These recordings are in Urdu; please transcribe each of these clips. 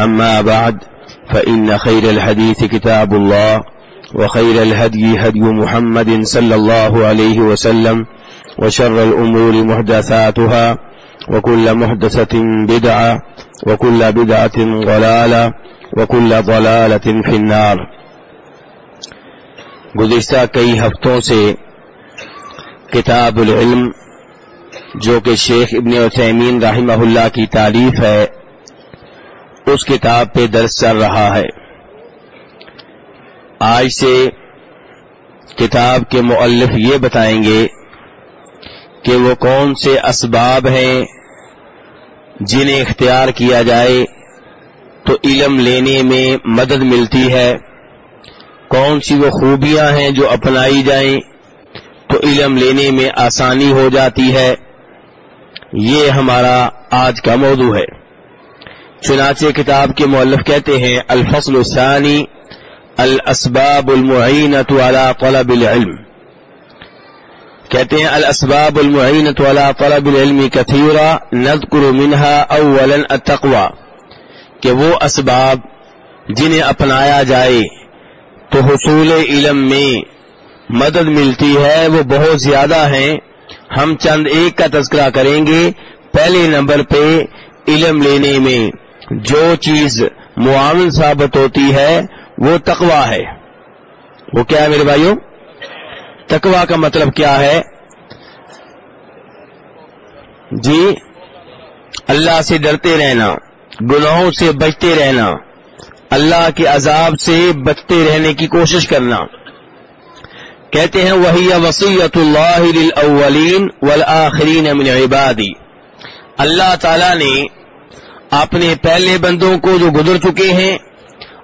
أما بعد، فإن خير الحديث كتاب الله، وخير الهدي هدي محمد صلى الله عليه وسلم، وشر الأمور محدثاتها، وكل محدثة بدعة، وكل بدعة ضلالة، وكل ضلالة في النار. گزشتہ کئی ہفتوں سے کتاب العلم، جو کہ شیخ ابن عثیمین رحمہ اللہ کی تعریف ہے اس کتاب پہ درس چل رہا ہے۔ آج سے کتاب کے مؤلف یہ بتائیں گے کہ وہ کون سے اسباب ہیں جنہیں اختیار کیا جائے تو علم لینے میں مدد ملتی ہے۔ کون سی وہ خوبیاں ہیں جو اپنائی جائیں تو علم لینے میں آسانی ہو جاتی ہے۔ یہ ہمارا آج کا موضوع ہے۔ چنانچہ کتاب کے مؤلف کہتے ہیں، الفصل الثانی، الاسباب المعینت على طلب العلم۔ کہتے ہیں، الاسباب المعینت على طلب العلم کثیرا نذکر منها اولا التقوى کہ وہ اسباب جنہیں اپنایا جائے تو حصول علم میں مدد ملتی ہے، وہ بہت زیادہ ہیں۔ ہم چند ایک کا تذکرہ کریں گے۔ پہلے نمبر پہ علم لینے میں جو چیز معاون ثابت ہوتی ہے، وہ تقوا ہے۔ وہ کیا ہے میرے بھائیوں؟ تقوا کا مطلب کیا ہے؟ جی اللہ سے ڈرتے رہنا، گناہوں سے بچتے رہنا، اللہ کے عذاب سے بچتے رہنے کی کوشش کرنا۔ کہتے ہیں وہی وسیعت اللہ للاولین والآخرین من عبادی اللہ تعالی نے اپنے پہلے بندوں کو جو گزر چکے ہیں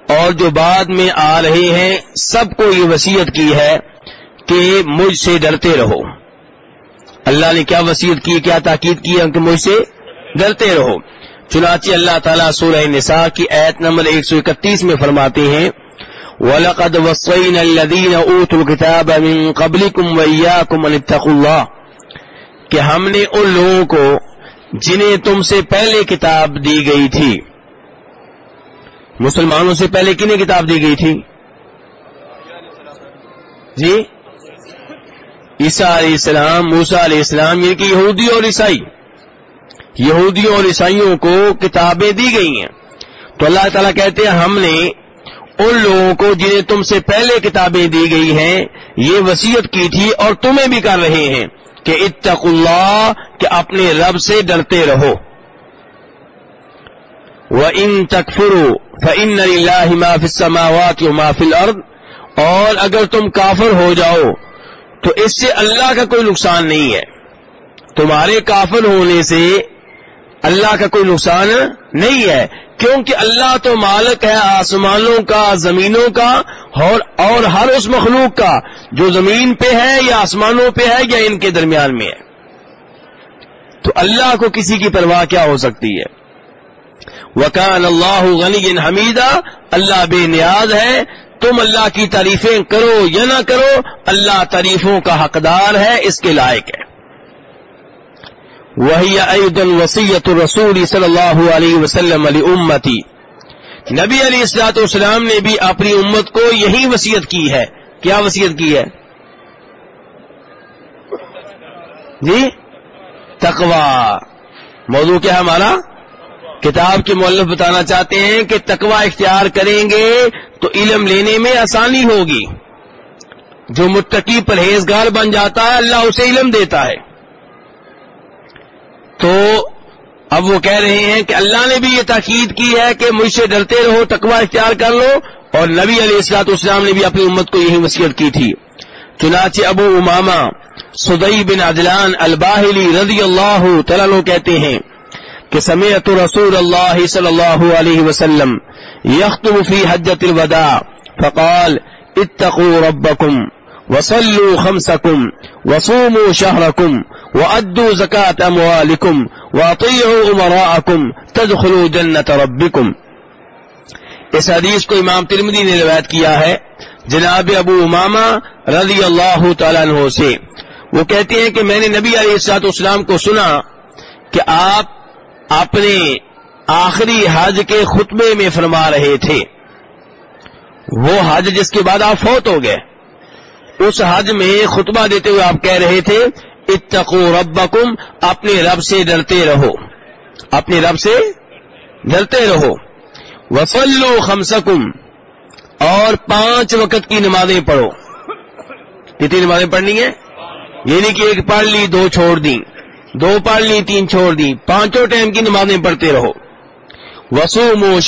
اور جو بعد میں آ رہے ہیں، سب کو یہ وسیعت کی ہے کہ مجھ سے ڈرتے رہو۔ اللہ نے کیا وسیعت کی، کیا تاکید کی ہے کہ مجھ سے ڈرتے رہو۔ چنانچہ اللہ تعالیٰ سورہ نساء کی ایت نمبر 131 میں فرماتے ہیں، وَلَقَدْ وَصَّيْنَا الَّذِينَ أُوتُوا الْكِتَابَ مِن قَبْلِكُمْ وَإِيَّاكُمْ أَنِ اتَّقُوا اللَّهَ۔ کہ ہم نے ان لوگوں کو جنہیں تم سے پہلے کتاب دی گئی تھی۔ مسلمانوں سے پہلے کنہیں کتاب دی گئی تھی؟ جی؟ عیسیٰ علیہ السلام موسا علیہ السلام یہ کہ یہودی اور عیسائی۔ یہودیوں اور عیسائیوں کو کتابیں دی گئی ہیں۔ تو اللہ تعالیٰ کہتے ہیں، ہم نے ان لوگوں کو جنہیں تم سے پہلے کتابیں دی گئی ہیں، یہ وسیعت کی تھی اور تمہیں بھی کر رہے ہیں۔ کہ اتق اللہ کہ اپنے رب سے ڈرتے رہو۔ وہ ان تکفرو فن اللہ معاف سماوات و محفل ارد اور اگر تم کافر ہو جاؤ تو اس سے اللہ کا کوئی نقصان نہیں ہے۔ تمہارے کافر ہونے سے اللہ کا کوئی نقصان نہیں ہے، کیونکہ اللہ تو مالک ہے آسمانوں کا، زمینوں کا اور اور ہر اس مخلوق کا جو زمین پہ ہے یا آسمانوں پہ ہے یا ان کے درمیان میں ہے۔ تو اللہ کو کسی کی پرواہ کیا ہو سکتی ہے؟ وکان اللہ غنی حمیدہ اللہ بے نیاز ہے۔ تم اللہ کی تعریفیں کرو یا نہ کرو، اللہ تعریفوں کا حقدار ہے، اس کے لائق ہے۔ وہی عید الوسیت الرسول صلی اللہ علیہ وسلم علی امتی نبی علی السلاط والسلام نے بھی اپنی امت کو یہی وسیعت کی ہے۔ کیا وسیعت کی ہے؟ جی؟ تقوا موضوع کیا ہے ہمارا؟ کتاب کے مولف بتانا چاہتے ہیں کہ تقوا اختیار کریں گے تو علم لینے میں آسانی ہوگی۔ جو متقی پرہیزگار بن جاتا ہے، اللہ اسے علم دیتا ہے۔ تو اب وہ کہہ رہے ہیں کہ اللہ نے بھی یہ تاکید کی ہے کہ مجھ سے ڈرتے رہو تقوا اختیار کر لو، اور نبی علیہ السلاط اسلام نے بھی اپنی امت کو یہی وصیت کی تھی۔ چنانچہ ابو اماما سدئی بن عدلان الباہلی رضی اللہ تعالیٰ کہتے ہیں کہ سمیت رسول اللہ صلی اللہ علیہ وسلم یختم فی حجت الوداع فقال اتقوا ربکم وصلوا خمسکم وصوموا شہرکم وأدوا زكاة أموالكم وأطيعوا أمراءكم تدخلوا جنة ربكم۔ اس حدیث کو امام ترمدی نے روایت کیا ہے، جناب ابو اماما رضی اللہ تعالیٰ عنہ سے۔ وہ کہتے ہیں کہ میں نے نبی علیہ السلاط اسلام کو سنا کہ آپ اپنے آخری حج کے خطبے میں فرما رہے تھے۔ وہ حج جس کے بعد آپ فوت ہو گئے۔ اس حج میں خطبہ دیتے ہوئے آپ کہہ رہے تھے اتقو ربکم، اپنے رب سے ڈرتے رہو۔ اپنے رب سے ڈرتے رہو۔ وسلو خمسکم، اور پانچ وقت کی نمازیں پڑھو۔ کتنی نمازیں پڑھنی ہیں؟ یہ نہیں کہ ایک پڑھ لی، دو چھوڑ دی دو پڑھ لی، تین چھوڑ دی پانچوں ٹائم کی نمازیں پڑھتے رہو۔ وسوم و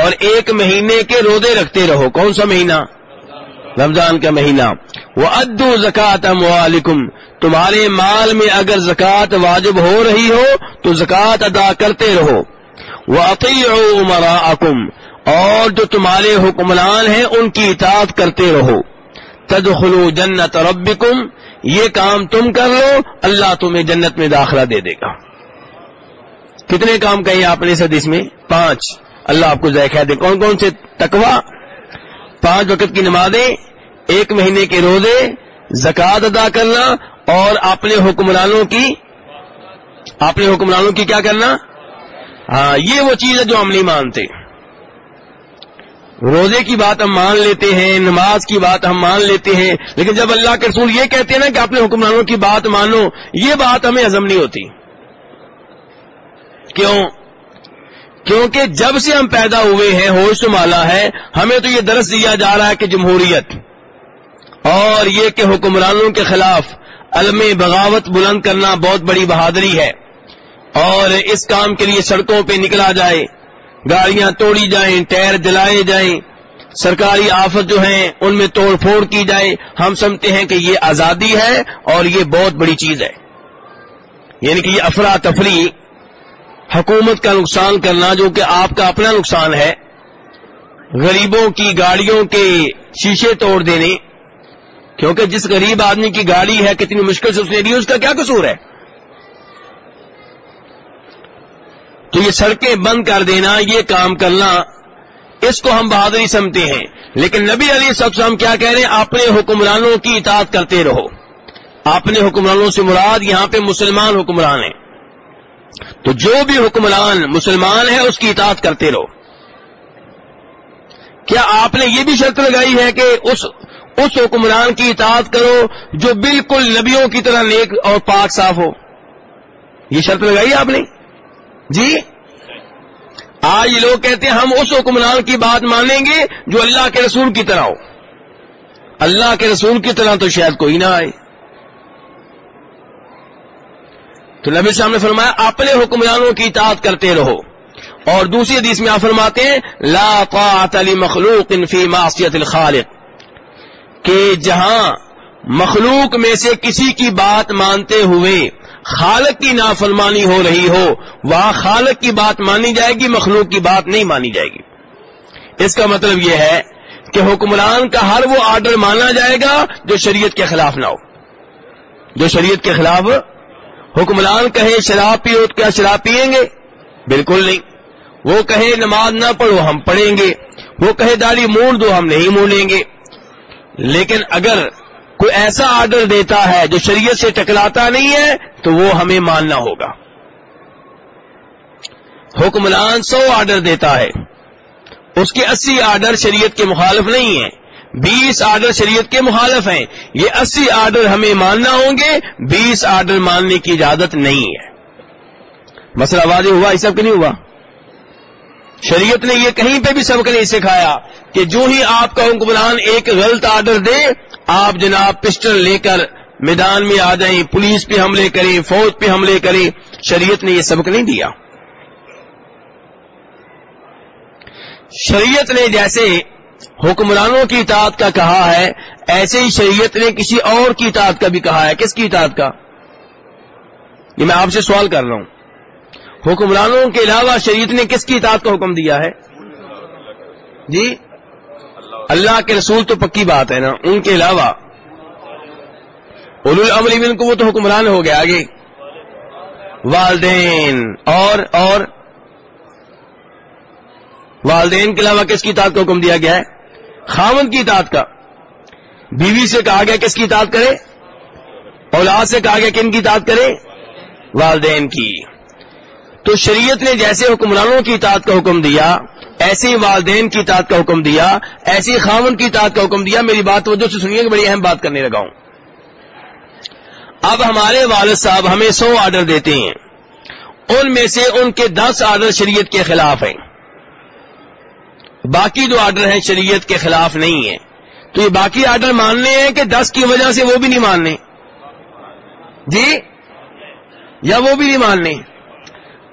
اور ایک مہینے کے رودے رکھتے رہو۔ کون سا مہینہ؟ رمضان کا مہینہ۔ وہ ادو زکات تمہارے مال میں اگر زکوٰۃ واجب ہو رہی ہو، تو زکوٰۃ ادا کرتے رہو۔ وہ عقی اور جو تمہارے حکمران ہیں، ان کی اطاعت کرتے رہو۔ تدخلو جنت ربکم یہ کام تم کر لو، اللہ تمہیں جنت میں داخلہ دے دے گا۔ کتنے کام کہیں آپ نے حدیث میں؟ پانچ۔ اللہ آپ کو ذائقہ دے۔ کون کون سے؟ تکوا پانچ وقت کی نمازیں۔ ایک مہینے کے روزے زکوٰۃ ادا کرنا اور اپنے حکمرانوں کی اپنے حکمرانوں کی کیا کرنا؟ ہاں یہ وہ چیز ہے جو ہم نہیں مانتے۔ روزے کی بات ہم مان لیتے ہیں، نماز کی بات ہم مان لیتے ہیں، لیکن جب اللہ کے رسول یہ کہتے ہیں نا کہ اپنے حکمرانوں کی بات مانو، یہ بات ہمیں ہزم نہیں ہوتی۔ کیوں؟ کیونکہ جب سے ہم پیدا ہوئے ہیں، ہوش مالا ہے، ہمیں تو یہ درس دیا جا رہا ہے کہ جمہوریت۔ اور یہ کہ حکمرانوں کے خلاف علم بغاوت بلند کرنا بہت بڑی بہادری ہے اور اس کام کے لیے سڑکوں پہ نکلا جائے، گاڑیاں توڑی جائیں، ٹائر جلائے جائیں، سرکاری آفت جو ہیں ان میں توڑ پھوڑ کی جائے۔ ہم سمجھتے ہیں کہ یہ آزادی ہے اور یہ بہت بڑی چیز ہے۔ یعنی کہ یہ افراتفری حکومت کا نقصان کرنا جو کہ آپ کا اپنا نقصان ہے، غریبوں کی گاڑیوں کے شیشے توڑ دینے کیونکہ جس غریب آدمی کی گاڑی ہے، کتنی مشکل سے اس نے لی، اس کا کیا قصور ہے؟ تو یہ سڑکیں بند کر دینا، یہ کام کرنا، اس کو ہم بہادری سمجھتے ہیں۔ لیکن نبی علی سب ہم کیا کہہ رہے ہیں؟ اپنے حکمرانوں کی اطاعت کرتے رہو۔ اپنے حکمرانوں سے مراد یہاں پہ مسلمان حکمران ہیں۔ تو جو بھی حکمران مسلمان ہے اس کی اطاعت کرتے رہو۔ کیا آپ نے یہ بھی شرط لگائی ہے کہ اس اس حکمران کی اطاعت کرو جو بالکل نبیوں کی طرح نیک اور پاک صاف ہو۔ یہ شرط لگائی آپ نے؟ جی؟ آج یہ لوگ کہتے ہیں ہم اس حکمران کی بات مانیں گے جو اللہ کے رسول کی طرح ہو۔ اللہ کے رسول کی طرح تو شاید کوئی نہ آئے۔ تو نبی صاحب نے فرمایا، اپنے حکمرانوں کی اطاعت کرتے رہو۔ اور دوسری حدیث میں آپ فرماتے ہیں، لا طاعت مخلوق فی معصیت الخالق۔ کہ جہاں مخلوق میں سے کسی کی بات مانتے ہوئے خالق کی نافرمانی ہو رہی ہو، وہاں خالق کی بات مانی جائے گی، مخلوق کی بات نہیں مانی جائے گی۔ اس کا مطلب یہ ہے کہ حکمران کا ہر وہ آرڈر مانا جائے گا جو شریعت کے خلاف نہ ہو۔ جو شریعت کے خلاف حکمران کہے شراب پیو کیا شراب پیئیں گے؟ بالکل نہیں۔ وہ کہے نماز نہ پڑھو ہم پڑھیں گے۔ وہ کہے داڑھی مونڈ دو ہم نہیں مونڈیں گے۔ لیکن اگر کوئی ایسا آرڈر دیتا ہے جو شریعت سے ٹکراتا نہیں ہے، تو وہ ہمیں ماننا ہوگا۔ حکمران سو آرڈر دیتا ہے۔ اس کے اسی آرڈر شریعت کے مخالف نہیں ہیں بیس آرڈر شریعت کے مخالف ہیں۔ یہ اسی آرڈر ہمیں ماننا ہوں گے۔ بیس آرڈر ماننے کی اجازت نہیں ہے۔ مسئلہ واضح ہوا؟ یہ سب نہیں ہوا؟ شریعت نے یہ کہیں پہ بھی سبق نہیں سکھایا کہ جو ہی آپ کا حکمران ایک غلط آرڈر دے، آپ جناب پسٹل لے کر میدان میں آ جائیں، پولیس پہ حملے کریں، فوج پہ حملے کریں، شریعت نے یہ سبق نہیں دیا۔ شریعت نے جیسے حکمرانوں کی اطاعت کا کہا ہے، ایسے ہی شریعت نے کسی اور کی اطاعت کا بھی کہا ہے۔ کس کی اطاعت کا؟ یہ میں آپ سے سوال کر رہا ہوں۔ حکمرانوں کے علاوہ شریعت نے کس کی اطاعت کا حکم دیا ہے؟ جی؟ اللہ کے رسول تو پکی بات ہے نا، ان کے علاوہ اولو العمل بن کو وہ تو حکمران ہو گیا آگے۔ والدین، اور اور۔ والدین کے علاوہ کس کی اطاعت کا حکم دیا گیا ہے؟ خامن کی اطاعت کا۔ بیوی سے کہا گیا کس کی اطاعت کرے؟ اولاد سے کہا گیا کن کی اطاعت کرے؟ والدین کی۔ تو شریعت نے جیسے حکمرانوں کی اطاعت کا حکم دیا، ایسے والدین کی اطاعت کا حکم دیا، ایسے ہی خامن کی اطاعت کا حکم دیا، میری بات توجہ سے سنیے کہ بڑی اہم بات کرنے لگا ہوں۔ اب ہمارے والد صاحب ہمیں سو آرڈر دیتے ہیں۔ ان میں سے ان کے دس آرڈر شریعت کے خلاف ہیں۔ باقی جو آرڈر ہیں شریعت کے خلاف نہیں ہیں۔ تو یہ باقی آرڈر ماننے ہیں کہ دس کی وجہ سے وہ بھی نہیں ماننے۔ جی؟ یا وہ بھی نہیں ماننے۔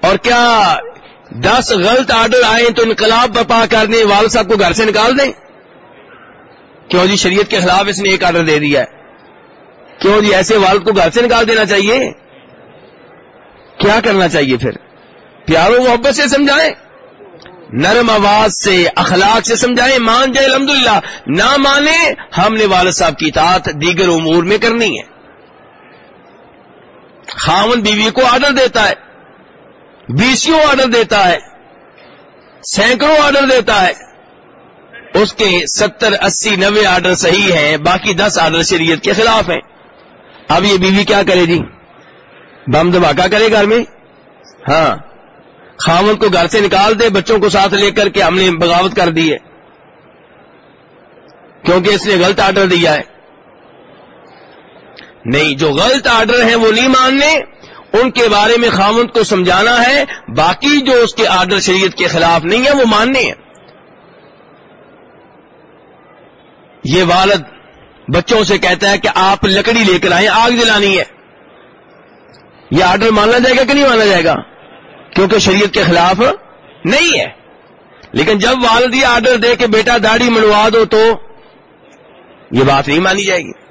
اور کیا دس غلط آرڈر آئے تو انقلاب برپا کر دیں والد صاحب کو گھر سے نکال دیں؟ کیوں جی؟ شریعت کے خلاف اس نے ایک آرڈر دے دیا ہے۔ کیوں جی؟ ایسے والد کو گھر سے نکال دینا چاہیے؟ کیا کرنا چاہیے پھر؟ پیاروں محبت سے سمجھائیں۔ نرم آواز سے، اخلاق سے سمجھائیں۔ مان جائے الحمدللہ۔ نہ مانے ہم نے والد صاحب کی اطاعت دیگر امور میں کرنی ہے۔ خاون بیوی کو آرڈر دیتا ہے۔ بیسوں آرڈر دیتا ہے، سینکڑوں آرڈر دیتا ہے۔ اس کے ستر، اسی، نوے آرڈر صحیح ہیں، باقی دس آرڈر شریعت کے خلاف ہیں۔ اب یہ بیوی کیا کرے جی؟ بم دھماکہ کرے گھر میں؟ ہاں۔ خامن کو گھر سے نکال دے، بچوں کو ساتھ لے کر کے ہم نے بغاوت کر دی ہے۔ کیونکہ اس نے غلط آرڈر دیا ہے۔ نہیں، جو غلط آرڈر ہیں وہ نہیں ماننے ان کے بارے میں خامند کو سمجھانا ہے، باقی جو اس کے آرڈر شریعت کے خلاف نہیں ہے وہ ماننے ہیں۔ یہ والد بچوں سے کہتا ہے کہ آپ لکڑی لے کر آئیں، آگ جلانی ہے۔ یہ آرڈر مانا جائے گا کہ نہیں مانا جائے گا؟ کیونکہ شریعت کے خلاف نہیں ہے۔ لیکن جب والد یہ آرڈر دے کہ بیٹا داڑھی منڈوا دو تو یہ بات نہیں مانی جائے گی۔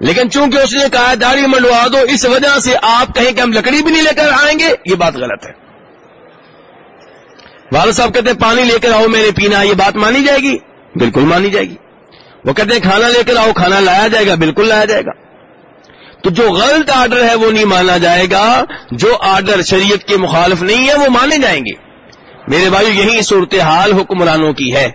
لیکن چونکہ اس نے کہا داڑھی منڈوا دو، اس وجہ سے آپ کہیں کہ ہم لکڑی بھی نہیں لے کر آئیں گے، یہ بات غلط ہے۔ والد صاحب کہتے ہیں، پانی لے کر آؤ، میں نے پینا، یہ بات مانی جائے گی؟ بالکل مانی جائے گی۔ وہ کہتے ہیں، کھانا لے کر آؤ، کھانا لایا جائے گا، بالکل لایا جائے گا۔ تو جو غلط آرڈر ہے، وہ نہیں مانا جائے گا۔ جو آرڈر شریعت کے مخالف نہیں ہے، وہ مانے جائیں گے۔ میرے بھائی یہی صورتحال حکمرانوں کی ہے۔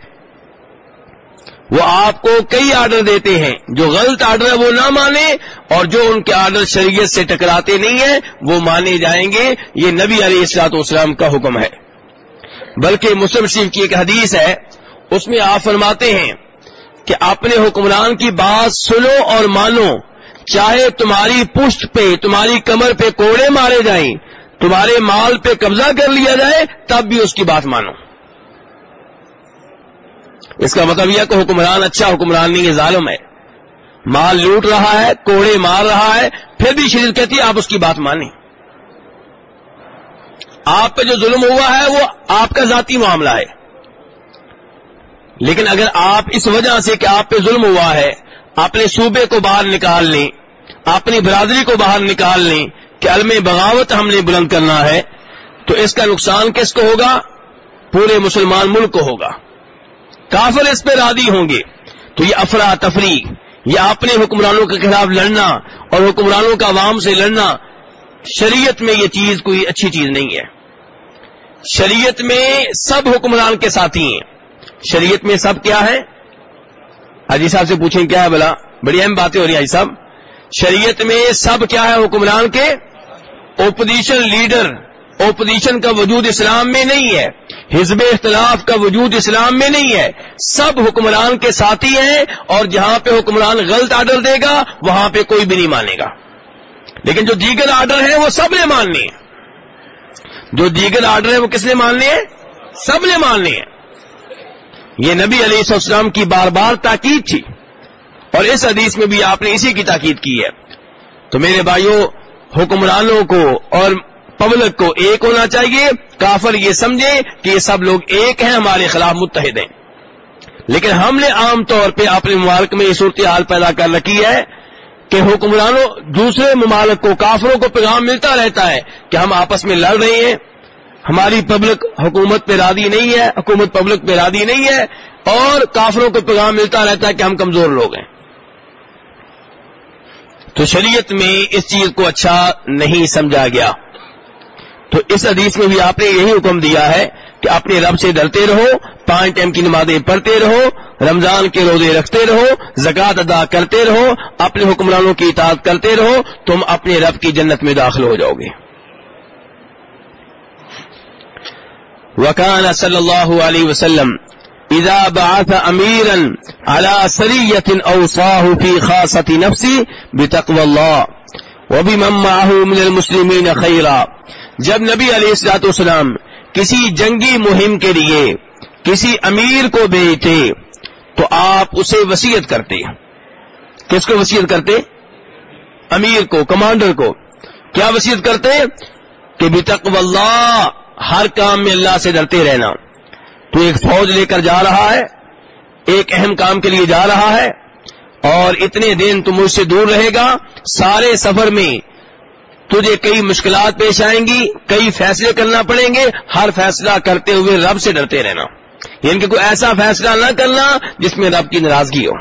وہ آپ کو کئی آرڈر دیتے ہیں۔ جو غلط آرڈر ہے وہ نہ مانے اور جو ان کے آرڈر شریعت سے ٹکراتے نہیں ہیں، وہ مانے جائیں گے۔ یہ نبی علیہ السلاط والسلام کا حکم ہے۔ بلکہ مسلم شریف کی ایک حدیث ہے۔ اس میں آپ فرماتے ہیں کہ اپنے حکمران کی بات سنو اور مانو۔ چاہے تمہاری پشت پہ، تمہاری کمر پہ کوڑے مارے جائیں، تمہارے مال پہ قبضہ کر لیا جائے، تب بھی اس کی بات مانو۔ اس کا مطلب یہ کہ حکمران اچھا حکمران نہیں ہے، ظالم ہے۔ مال لوٹ رہا ہے، کوڑے مار رہا ہے، پھر بھی شریف کہتی ہے آپ اس کی بات مانیں۔ آپ پہ جو ظلم ہوا ہے، وہ آپ کا ذاتی معاملہ ہے۔ لیکن اگر آپ اس وجہ سے کہ آپ پہ ظلم ہوا ہے اپنے صوبے کو باہر نکال لیں اپنی برادری کو باہر نکال لیں کہ علم بغاوت ہم نے بلند کرنا ہے، تو اس کا نقصان کس کو ہوگا؟ پورے مسلمان ملک کو ہوگا۔ کافر اس پہ رادی ہوں گے۔ تو یہ افرا تفریح یہ اپنے حکمرانوں کے خلاف لڑنا اور حکمرانوں کا عوام سے لڑنا، شریعت میں یہ چیز کوئی اچھی چیز نہیں ہے۔ شریعت میں سب حکمران کے ساتھی ہیں۔ شریعت میں سب کیا ہے؟ حاجی صاحب سے پوچھیں کیا ہے بلا؟ بڑی اہم باتیں ہو رہی ہیں حاجی صاحب۔ شریعت میں سب کیا ہے حکمران کے؟ اوپوزیشن لیڈر اوپوزیشن کا وجود اسلام میں نہیں ہے۔ حزب اختلاف کا وجود اسلام میں نہیں ہے۔ سب حکمران کے ساتھی ہیں اور جہاں پہ حکمران غلط آرڈر دے گا، وہاں پہ کوئی بھی نہیں مانے گا۔ لیکن جو دیگر آرڈر ہیں، وہ سب نے ماننے ہیں۔ جو دیگر آرڈر ہیں، وہ کس نے ماننے ہیں؟ سب نے ماننے ہیں۔ یہ نبی علیہ السلام کی بار بار تاکید تھی۔ اور اس حدیث میں بھی آپ نے اسی کی تاکید کی ہے۔ تو میرے بھائیوں، حکمرانوں کو اور پبلک کو ایک ہونا چاہیے۔ کافر یہ سمجھے کہ یہ سب لوگ ایک ہیں، ہمارے خلاف متحد ہیں۔ لیکن ہم نے عام طور پہ اپنے ممالک میں یہ صورتحال پیدا کر رکھی ہے کہ حکمرانوں، دوسرے ممالک کو، کافروں کو پیغام ملتا رہتا ہے کہ ہم آپس میں لڑ رہے ہیں۔ ہماری پبلک حکومت پہ رادی نہیں ہے، حکومت پبلک پہ رادی نہیں ہے۔ اور کافروں کو پیغام ملتا رہتا ہے کہ ہم کمزور لوگ ہیں۔ تو شریعت میں اس چیز کو اچھا نہیں سمجھا گیا۔ تو اس حدیث میں بھی آپ نے یہی حکم دیا ہے کہ اپنے رب سے ڈرتے رہو، پانچ ٹائم کی نمازیں پڑھتے رہو، رمضان کے روزے رکھتے رہو زکات ادا کرتے رہو، اپنے حکمرانوں کی اطاعت کرتے رہو، تم اپنے رب کی جنت میں داخل ہو جاؤ گے۔ وکان صلی اللہ علیہ وسلم اذا بعث اميرا على سريه اوصاه في خاصه نفسه بتقوى الله وبمن معه من المسلمين خيرا جب نبی علیہ السلاۃ والسلام کسی جنگی مہم کے لیے کسی امیر کو بھیجتے تو آپ اسے وسیعت کرتے کس کو وسیعت کرتے امیر کو کمانڈر کو کیا وسیعت کرتے کہ بتق اللہ ہر کام میں اللہ سے ڈرتے رہنا۔ تو ایک فوج لے کر جا رہا ہے، ایک اہم کام کے لیے جا رہا ہے اور اتنے دن تم مجھ سے دور رہے گا، سارے سفر میں تجھے کئی مشکلات پیش آئیں گی، کئی فیصلے کرنا پڑیں گے، ہر فیصلہ کرتے ہوئے رب سے ڈرتے رہنا۔ یعنی کہ کوئی ایسا فیصلہ نہ کرنا جس میں رب کی ناراضگی ہو۔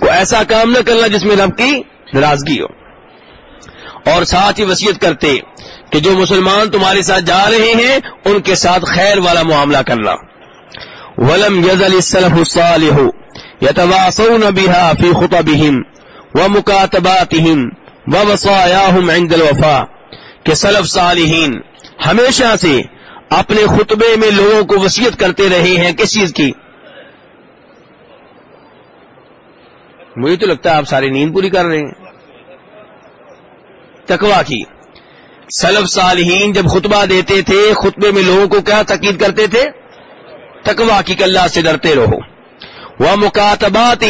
کوئی ایسا کام نہ کرنا جس میں رب کی ناراضگی ہو۔ اور ساتھ ہی وسیعت کرتے کہ جو مسلمان تمہارے ساتھ جا رہے ہیں، ان کے ساتھ خیر والا معاملہ کرنا۔ ولم يزل السلف الصالح يتواصون بها في خطبهم ومكاتباتهم ووصاياهم عند الوفاء کہ سلف صالحین ہمیشہ سے اپنے خطبے میں لوگوں کو وسیعت کرتے رہے ہیں، کس چیز کی؟ مجھے تو لگتا ہے آپ ساری نیند پوری کر رہے ہیں۔ تکوا کی۔ سلف صالحین جب خطبہ دیتے تھے، خطبے میں لوگوں کو کیا تقید کرتے تھے؟ تکوا کی اللہ سے ڈرتے رہو۔ وہ مکاتبات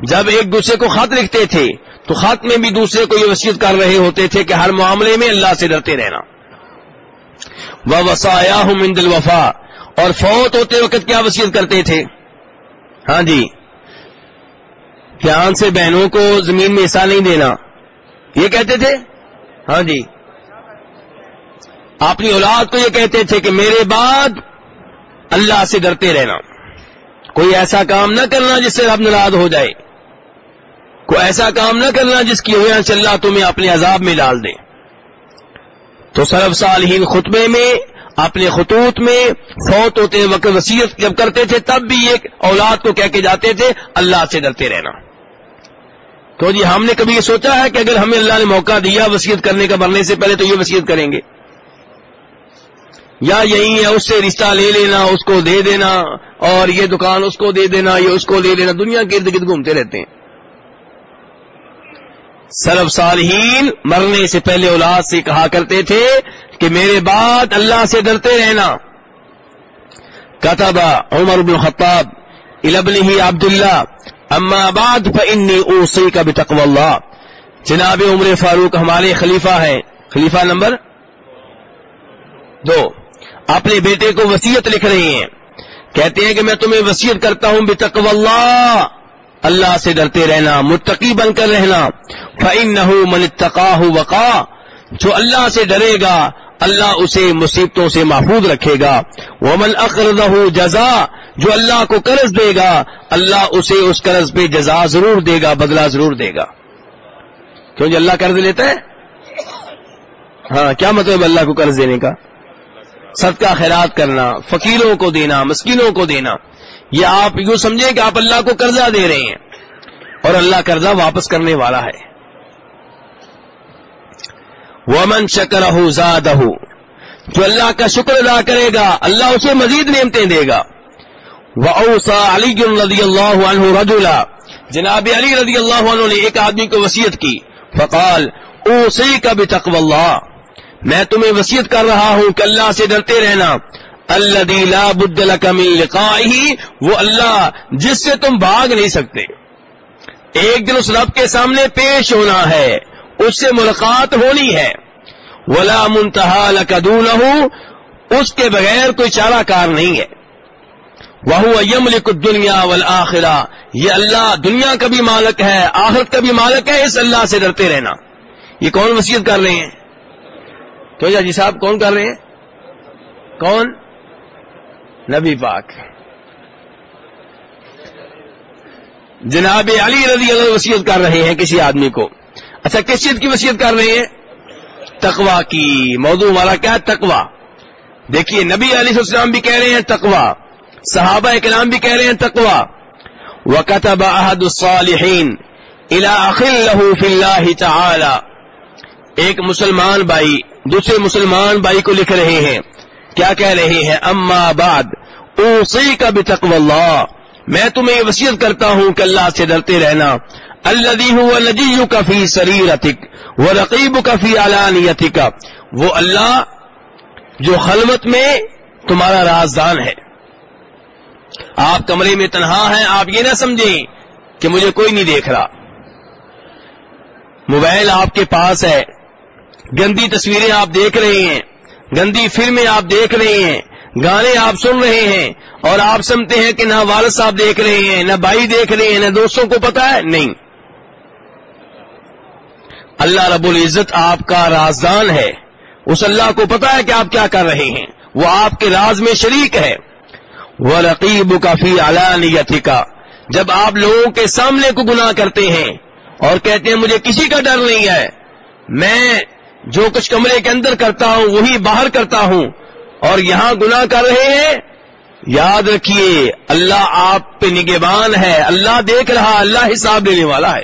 جب ایک دوسرے کو خط لکھتے تھے تو خط میں بھی دوسرے کو یہ وسیعت کر رہے ہوتے تھے کہ ہر معاملے میں اللہ سے ڈرتے رہنا۔ وہ وسایا ہوں مند الوفا اور فوت ہوتے وقت کیا وسیعت کرتے تھے؟ ہاں جی۔ دھیان سے بہنوں کو زمین میں حصہ نہیں دینا۔ یہ کہتے تھے؟ ہاں جی۔ اپنی اولاد کو یہ کہتے تھے کہ میرے بعد اللہ سے ڈرتے رہنا۔ کوئی ایسا کام نہ کرنا جس سے رب ناراض ہو جائے۔ کوئی ایسا کام نہ کرنا جس کی وجہ سے اللہ تمہیں اپنے عذاب میں ڈال دے۔ تو سرب صالحین خطبے میں، اپنے خطوط میں فوت ہوتے وقت وسیعت جب کرتے تھے، تب بھی ایک اولاد کو کہہ کے جاتے تھے، اللہ سے ڈرتے رہنا۔ تو جی ہم نے کبھی یہ سوچا ہے کہ اگر ہمیں اللہ نے موقع دیا وسیعت کرنے کا، مرنے سے پہلے تو یہ وسیعت کریں گے۔ یا یہی ہے، اس سے رشتہ لے لینا، اس کو دے دینا، اور یہ دکان اس کو دے دینا، یہ اس کو لے لینا دنیا کے ارد گرد گھومتے رہتے ہیں۔ سرب صالحین مرنے سے پہلے اولاد سے کہا کرتے تھے کہ میرے بعد اللہ سے ڈرتے رہنا۔ کتب عمر بن خطاب البن عبداللہ، اما بعد فانی اوسی کا بتقو اللہ۔ جناب عمر فاروق ہمارے خلیفہ ہیں۔ خلیفہ نمبر دو۔ اپنے بیٹے کو وسیعت لکھ رہے ہیں۔ کہتے ہیں کہ میں تمہیں وسیعت کرتا ہوں بتقو اللہ۔ اللہ سے ڈرتے رہنا متقی بن کر رہنا۔ فن نہ من تقا وقا جو اللہ سے ڈرے گا، اللہ اسے مصیبتوں سے محفوظ رکھے گا۔ وہ من جزا جو اللہ کو قرض دے گا، اللہ اسے اس قرض پہ جزا ضرور دے گا، بدلہ ضرور دے گا۔ کیوں جی اللہ قرض لیتا ہے؟ ہاں کیا مطلب اللہ کو قرض دینے کا؟ صدقہ خیرات کرنا، فقیروں کو دینا، مسکینوں کو دینا۔ یہ آپ یوں سمجھیں کہ آپ اللہ کو قرضہ دے رہے ہیں اور اللہ قرضہ واپس کرنے والا ہے۔ ومن شکر زاد جو اللہ کا شکر ادا کرے گا، اللہ اسے مزید نعمتیں دے گا۔ وہ علی رضی اللہ عنہ رجولا جناب علی رضی اللہ عنہ نے ایک آدمی کو وسیعت کی۔ فقال اوسی کا بھی اللہ، میں تمہیں وسیعت کر رہا ہوں کہ اللہ سے ڈرتے رہنا۔ اللہ لا بد من لقائه، وہ اللہ جس سے تم بھاگ نہیں سکتے۔ ایک دن اس رب کے سامنے پیش ہونا ہے، اس سے ملاقات ہونی ہے۔ ولا منتہا لکدون اس کے بغیر کوئی چارہ کار نہیں ہے۔ وہ یم دنیا والآخرہ یہ اللہ دنیا کا بھی مالک ہے، آخرت کا بھی مالک ہے، اس اللہ سے ڈرتے رہنا۔ یہ کون وسیعت کر رہے ہیں؟ تو جی, جی صاحب، کون کر رہے ہیں؟ کون؟ نبی پاک۔ جناب علی رضی اللہ وسیعت کر رہے ہیں کسی آدمی کو۔ اچھا کس چیز کی وسیعت کر رہے ہیں؟ تقوا کی۔ موضوع والا کیا تقوا دیکھیے، نبی علیہ السلام بھی کہہ رہے ہیں تقوا صحابہ کلام بھی کہہ رہے ہیں تقوا وکتب احد الصالحین له فی اللہ تعالی ایک مسلمان بھائی، دوسرے مسلمان بھائی کو لکھ رہے ہیں۔ کیا کہہ رہے ہیں؟ اما بعد۔ اوصی کا بھی اللہ۔ میں تمہیں یہ وسیعت کرتا ہوں کہ اللہ سے ڈرتے رہنا۔ اللہ هو نجی کا فی سریرتک وہ رقیب کا فی علانیتک۔ وہ اللہ جو خلوت میں تمہارا رازدان ہے۔ آپ کمرے میں تنہا ہیں، آپ یہ نہ سمجھیں کہ مجھے کوئی نہیں دیکھ رہا۔ موبائل آپ کے پاس ہے۔ گندی تصویریں آپ دیکھ رہے ہیں۔ گندی فلمیں آپ دیکھ رہے ہیں۔ گانے آپ سن رہے ہیں اور آپ سمجھتے ہیں کہ نہ والد صاحب دیکھ رہے ہیں، نہ بھائی دیکھ رہے ہیں، نہ دوستوں کو پتا ہے؟ نہیں۔ اللہ رب العزت آپ کا رازدان ہے۔ اس اللہ کو پتا ہے کہ آپ کیا کر رہے ہیں۔ وہ آپ کے راز میں شریک ہے۔ وہ رقیب کافی علانیت کا جب آپ لوگوں کے سامنے کو گناہ کرتے ہیں اور کہتے ہیں، مجھے کسی کا ڈر نہیں ہے، میں جو کچھ کمرے کے اندر کرتا ہوں، وہی باہر کرتا ہوں اور یہاں گناہ کر رہے ہیں؟ یاد رکھیے، اللہ آپ پہ نگبان ہے، اللہ دیکھ رہا، اللہ حساب لینے والا ہے۔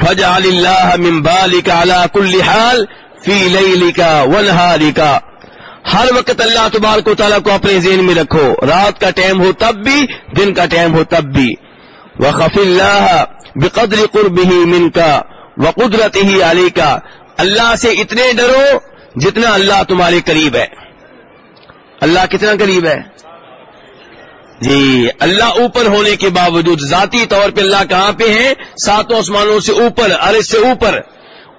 فج اللہ ممبال کا کل حال فی لئی کا ونہاری کا ہر وقت اللہ تبارک و تعالیٰ کو اپنے ذہن میں رکھو، رات کا ٹائم ہو تب بھی، دن کا ٹائم ہو تب بھی۔ وقف اللہ بقدر قرب ہی من کا و قدرت ہی علی کا اللہ سے اتنے ڈرو جتنا اللہ تمہارے قریب ہے۔ اللہ کتنا قریب ہے؟ جی اللہ اوپر ہونے کے باوجود، ذاتی طور پہ اللہ کہاں پہ ہیں؟ ساتوں آسمانوں سے اوپر عرض سے اوپر۔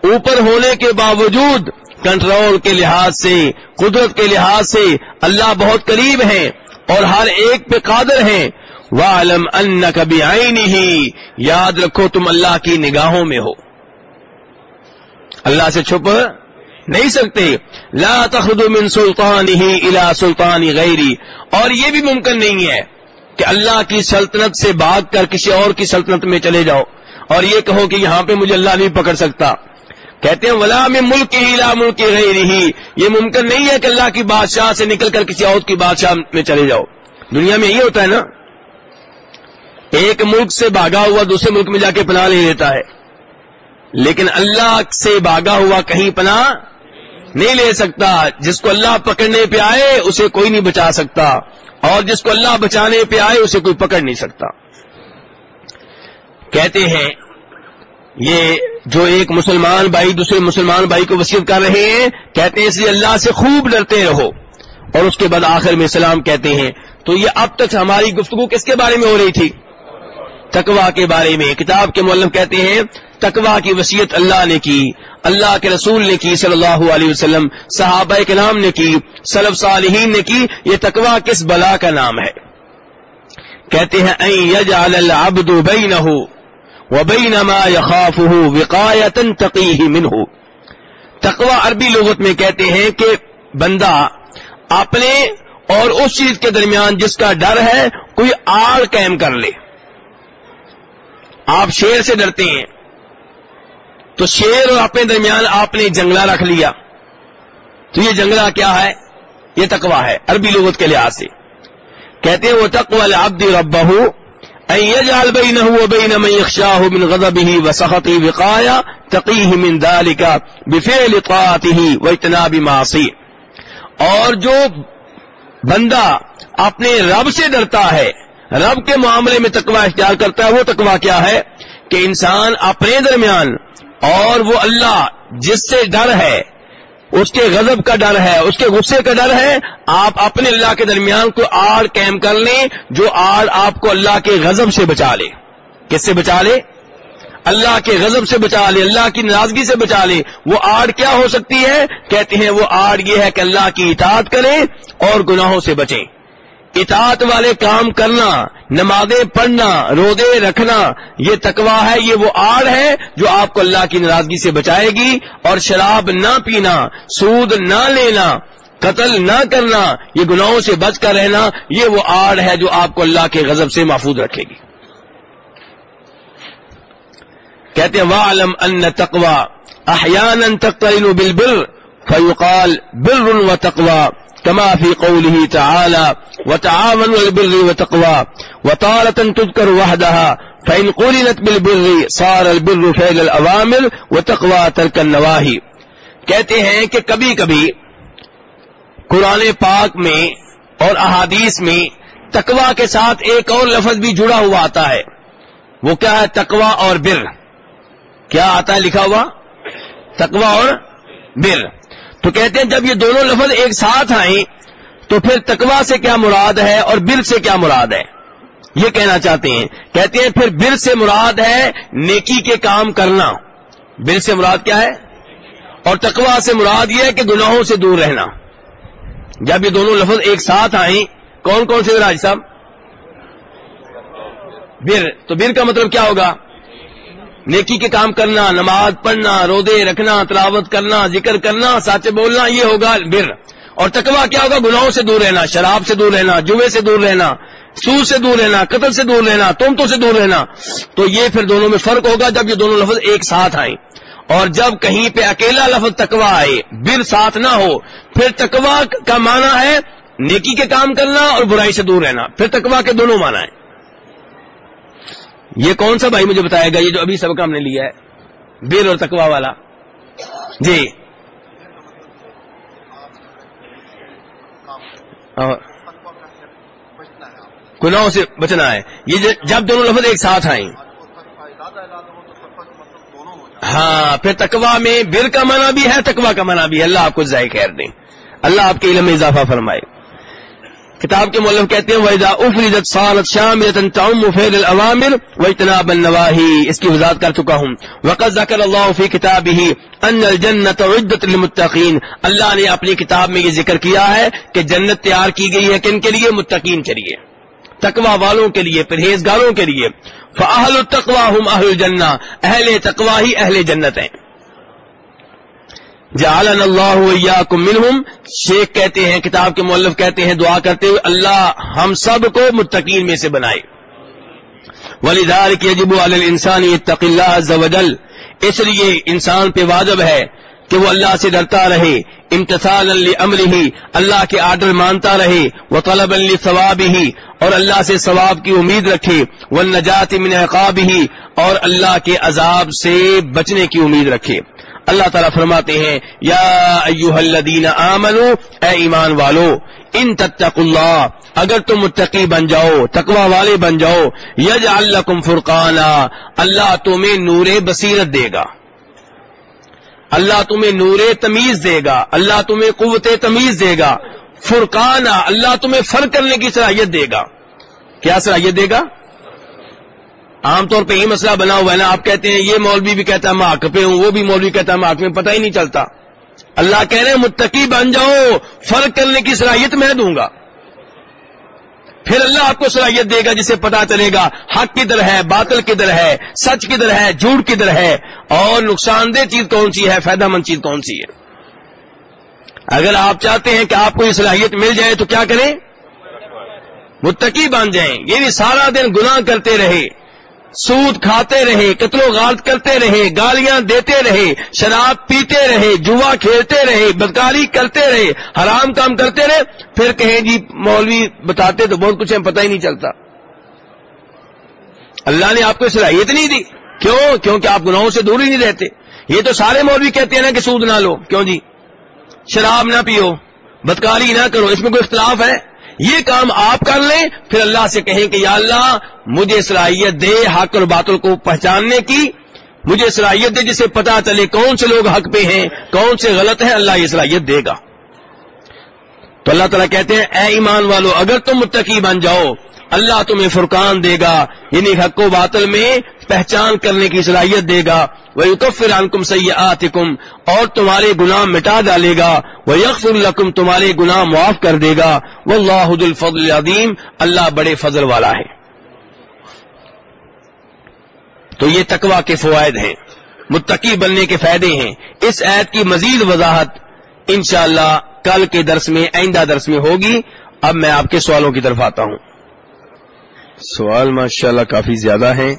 اوپر ہونے کے باوجود، کنٹرول کے لحاظ سے، قدرت کے لحاظ سے اللہ بہت قریب ہیں اور ہر ایک پہ قادر ہیں۔ وعلم ان کبھی آئی نہیں یاد رکھو تم اللہ کی نگاہوں میں ہو۔ اللہ سے چھپ۔ نہیں سکتے۔ لا تخذ من سلطان ہی الا سلطان غیری۔ اور یہ بھی ممکن نہیں ہے کہ اللہ کی سلطنت سے بھاگ کر کسی اور کی سلطنت میں چلے جاؤ۔ اور یہ کہو کہ یہاں پہ مجھے اللہ نہیں پکڑ سکتا۔ کہتے ہیں، ولا میں ملک ہی لا ملک غیری۔ یہ ممکن نہیں ہے کہ اللہ کی بادشاہ سے نکل کر کسی اور کی بادشاہ میں چلے جاؤ۔ دنیا میں یہ ہوتا ہے نا۔ ایک ملک سے بھاگا ہوا دوسرے ملک میں جا کے پناہ لے لیتا ہے۔ لیکن اللہ سے بھاگا ہوا کہیں پناہ نہیں لے سکتا۔ جس کو اللہ پکڑنے پہ آئے، اسے کوئی نہیں بچا سکتا۔ اور جس کو اللہ بچانے پہ آئے، اسے کوئی پکڑ نہیں سکتا۔ کہتے ہیں، یہ جو ایک مسلمان بھائی دوسرے مسلمان بھائی کو وسیعت کر رہے ہیں، کہتے ہیں اس لیے اللہ سے خوب ڈرتے رہو۔ اور اس کے بعد آخر میں سلام کہتے ہیں۔ تو یہ اب تک ہماری گفتگو کس کے بارے میں ہو رہی تھی؟ تکوا کے بارے میں۔ کتاب کے معلم کہتے ہیں تکوا کی وسیعت اللہ نے کی، اللہ کے رسول نے کی صلی اللہ علیہ وسلم، صحابہ کے نام نے کی، سلف صالحین نے کی، یہ تکوا کس بلا کا نام ہے؟ کہتے ہیں یجعل العبد بینہ وبین ما یخافہ وقایتا تقیہ منہ. تقوا عربی لغت میں کہتے ہیں کہ بندہ اپنے اور اس چیز کے درمیان جس کا ڈر ہے، کوئی آڑ قائم کر لے۔ آپ شیر سے ڈرتے ہیں۔ تو شیر اور اپنے درمیان آپ نے جنگلہ رکھ لیا۔ تو یہ جنگلہ کیا ہے؟ یہ تقوا ہے، عربی لغت کے لحاظ سے۔ کہتے ہیں وہ تقوا العبد ربہ ان يجعل بينه وبين من يخشاه من غضبه وسخطه وقايا تقيه من ذلك بفعل طاعته واجتناب معصيه اور جو بندہ اپنے رب سے ڈرتا ہے، رب کے معاملے میں تقوا اختیار کرتا ہے، وہ تقوا کیا ہے؟ کہ انسان اپنے درمیان اور وہ اللہ جس سے ڈر ہے، اس کے غضب کا ڈر ہے، اس کے غصے کا ڈر ہے، آپ اپنے اللہ کے درمیان کو آڑ قائم کر لیں جو آڑ آپ کو اللہ کے غضب سے بچا لے۔ کس سے بچا لے؟ اللہ کے غضب سے بچا لے، اللہ کی ناراضگی سے بچا لے۔ وہ آڑ کیا ہو سکتی ہے؟ کہتے ہیں وہ آڑ یہ ہے کہ اللہ کی اطاعت کریں اور گناہوں سے بچیں۔ اطاعت والے کام کرنا، نمازیں پڑھنا رودے رکھنا، یہ تقوا ہے، یہ وہ آڑ ہے جو آپ کو اللہ کی ناراضگی سے بچائے گی اور شراب نہ پینا، سود نہ لینا، قتل نہ کرنا، یہ گناہوں سے بچ کر رہنا، یہ وہ آڑ ہے جو آپ کو اللہ کے غضب سے محفوظ رکھے گی۔ کہتے ہیں وعلم ان تقوا احیانا تقترن بالبر فیقال بر و تقوا كما في قوله تعالى وتعاونوا البر وتقوى وطارة تذكر وحدها، فإن قرنت بالبر صار البر فعل الأوامر وتقوى ترك النواهي. کہتے ہیں کہ کبھی کبھی قرآن پاک میں اور احادیث میں تقوا کے ساتھ ایک اور لفظ بھی جڑا ہوا آتا ہے۔ وہ کیا ہے؟ تقوا اور بر۔ کیا آتا ہے؟ لکھا ہوا؟ تقوا اور بر۔ تو کہتے ہیں جب یہ دونوں لفظ ایک ساتھ آئیں، تو پھر تقوا سے کیا مراد ہے اور بر سے کیا مراد ہے؟ یہ کہنا چاہتے ہیں۔ کہتے ہیں پھر بر سے مراد ہے نیکی کے کام کرنا۔ بر سے مراد کیا ہے؟ اور تقوا سے مراد یہ ہے کہ گناہوں سے دور رہنا۔ جب یہ دونوں لفظ ایک ساتھ آئیں، کون کون سے راج صاحب؟ بر۔ تو بر کا مطلب کیا ہوگا؟ نیکی کے کام کرنا، نماز پڑھنا رودے رکھنا، تلاوت کرنا، ذکر کرنا، سچ بولنا، یہ ہوگا بر۔ اور تقوا کیا ہوگا؟ گناہوں سے دور رہنا، شراب سے دور رہنا جوے سے دور رہنا سور سے دور رہنا، قتل سے دور رہنا تومتوں سے دور رہنا۔ تو یہ پھر دونوں میں فرق ہوگا جب یہ دونوں لفظ ایک ساتھ آئیں۔ اور جب کہیں پہ اکیلا لفظ تکوا آئے، بر ساتھ نہ ہو، پھر تکوا کا معنی ہے نیکی کے کام کرنا اور برائی سے دور رہنا۔ پھر تکوا کے دونوں معنی ہیں۔ یہ کون سا بھائی مجھے بتائے گا یہ جو ابھی سب کام نے لیا ہے، بیر اور تکوا والا۔ جی۔ گناہوں سے بچنا ہے۔ یہ جب دونوں لفظ ایک ساتھ آئیں۔ ہاں پھر تکوا میں بر کا منع بھی ہے تکوا کا منع بھی ہے۔ اللہ آپ کو ذائقہ خیر دیں اللہ آپ کے علم میں اضافہ فرمائے۔ کتاب کے مولف کہتے ہیں ویدا افریدت سالت شام تعم فعل الاوامر واجتناب النواهي۔ اس کی وضاحت کر چکا ہوں۔ وقد ذکر اللہ فی کتابه ان الجنت عدت للمتقین اللہ نے اپنی کتاب میں یہ ذکر کیا ہے کہ جنت تیار کی گئی ہے کن کے لیے؟ متقین کے لیے۔ تقوا والوں کے لیے، پرہیزگاروں کے لیے۔ فاہل التقوا هم اهل الجنہ اہل تقوا ہی اہل جنت ہیں۔ جعلن اللہ کو منہم۔ شیخ کہتے ہیں، کتاب کے مولف کہتے ہیں، دعا کرتے ہوئے اللہ ہم سب کو متقین میں سے بنائے۔ ولی دار کی عجب الانسان اتق اللہ اس لیے انسان پہ واجب ہے کہ وہ اللہ سے ڈرتا رہے۔ امتثال امر ہی اللہ کے آرڈر مانتا رہے۔ وہ طلب علی ثواب ہی اور اللہ سے ثواب کی امید رکھے۔ وہ نجات من عقاب ہی اور اللہ کے عذاب سے بچنے کی امید رکھے۔ اللہ تعالیٰ فرماتے ہیں، یا ایوہ الذین آمنو، اے ایمان والو، ان تتق اللہ، اگر تم متقی بن جاؤ، تقوی والے بن جاؤ یج لکم فرقانا، اللہ تمہیں نور بصیرت دے گا۔ اللہ تمہیں نور تمیز دے گا، اللہ تمہیں قوت تمیز دے گا۔ فرقانا، اللہ تمہیں فرق کرنے کی صلاحیت دے گا۔ کیا صلاحیت دے گا؟ عام طور پہ یہ مسئلہ بنا ہوا ہے نا، آپ کہتے ہیں یہ مولوی بھی کہتا ہے میں حق پہ ہوں، وہ بھی مولوی کہتا ہے میں حق میں پتہ ہی نہیں چلتا۔ اللہ کہہ رہے ہیں، متقی بن جاؤ، فرق کرنے کی صلاحیت میں دوں گا۔ پھر اللہ آپ کو صلاحیت دے گا، جسے پتا چلے گا، حق کدھر ہے، باطل کدھر ہے، سچ کدھر ہے، جھوٹ کدھر ہے، اور نقصان دہ چیز کون سی ہے، فائدہ مند چیز کون سی ہے۔ اگر آپ چاہتے ہیں کہ آپ کو یہ صلاحیت مل جائے تو کیا کریں؟ متقی بن جائیں۔ یہ بھی سارا دن گناہ کرتے رہے۔ سود کھاتے رہے، قتل و غالت کرتے رہے، گالیاں دیتے رہے، شراب پیتے رہے، جوا کھیلتے رہے، بدکاری کرتے رہے، حرام کام کرتے رہے۔ پھر کہیں جی مولوی بتاتے تو بہت کچھ ہمیں پتہ ہی نہیں چلتا۔ اللہ نے آپ کو صلاحیت نہیں دی۔ کیوں؟ کیونکہ آپ گناہوں سے دور ہی نہیں رہتے۔ یہ تو سارے مولوی کہتے ہیں نا کہ سود نہ لو۔ کیوں جی؟ شراب نہ پیو، بدکاری نہ کرو۔ اس میں کوئی اختلاف ہے؟ یہ کام آپ کر لیں، پھر اللہ سے کہیں کہ یا اللہ، مجھے صلاحیت دے حق اور باتوں کو پہچاننے کی۔ مجھے صلاحیت دے جسے پتا چلے کون سے لوگ حق پہ ہیں، کون سے غلط ہیں، اللہ یہ صلاحیت دے گا۔ تو اللہ تعالیٰ کہتے ہیں، اے ایمان والو، اگر تم متقی بن جاؤ، اللہ تمہیں فرقان دے گا یعنی حق و باطل میں پہچان کرنے کی صلاحیت دے گا۔ وہ یوکفر کم سیاحتکم اور تمہارے گناہ مٹا ڈالے گا وہ یکف القم تمہارے گناہ معاف کر دے گا۔ وہ اللہ الفضل عظیم اللہ بڑے فضل والا ہے۔ تو یہ تقوا کے فوائد ہیں، متقی بننے کے فائدے ہیں۔ اس عید کی مزید وضاحت انشاءاللہ کل کے درس میں، آئندہ درس میں ہوگی۔ اب میں آپ کے سوالوں کی طرف آتا ہوں۔ سوال ماشاءاللہ کافی زیادہ ہیں۔